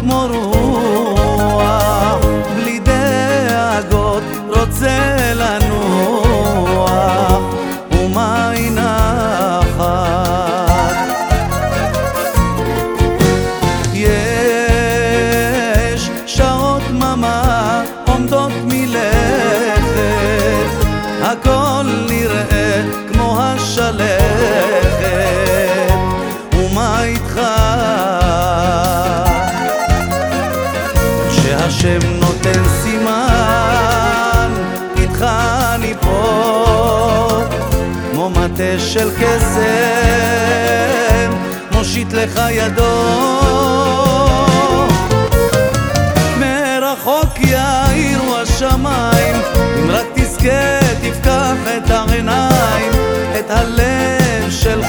כמו רוח, בלי דאגות רוצה לנוח, ומה ומי אחת יש שעות דממה עומדות מלכת, הכל של קסם מושיט לך ידו. מרחוק יאירו השמיים אם רק תזכה תפקח את העיניים את הלב שלך.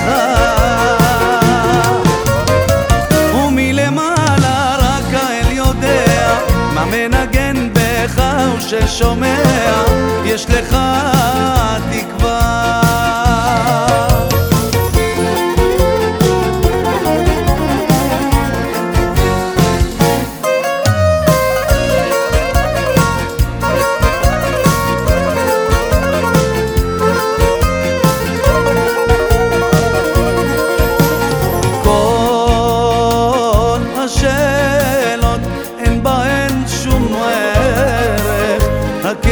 ומלמעלה יודע יש לך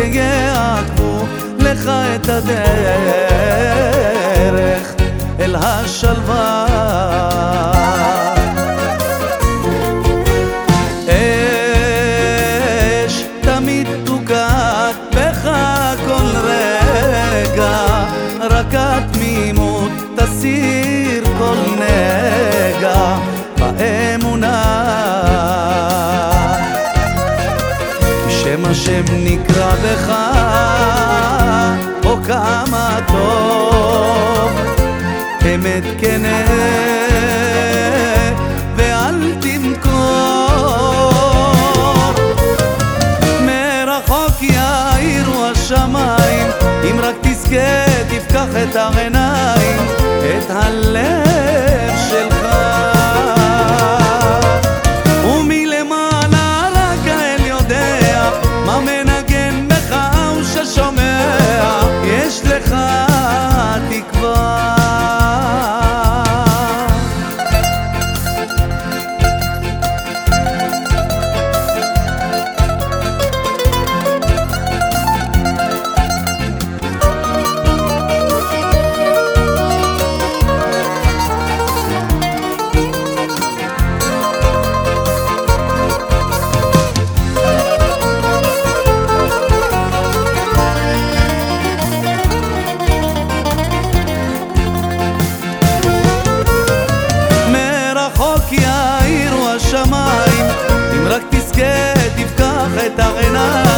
רק יעקבו לך את הדרך אל השלווה. אש תמיד תוקעת בך כל רגע רק התמימות תסיר כל השם נקרא בך או כמה טוב. אמת כנה ואל תמכור. מרחוק יאירו השמיים אם רק תזכה תפקח את העיניים את הלב את העיניים את הלב שלך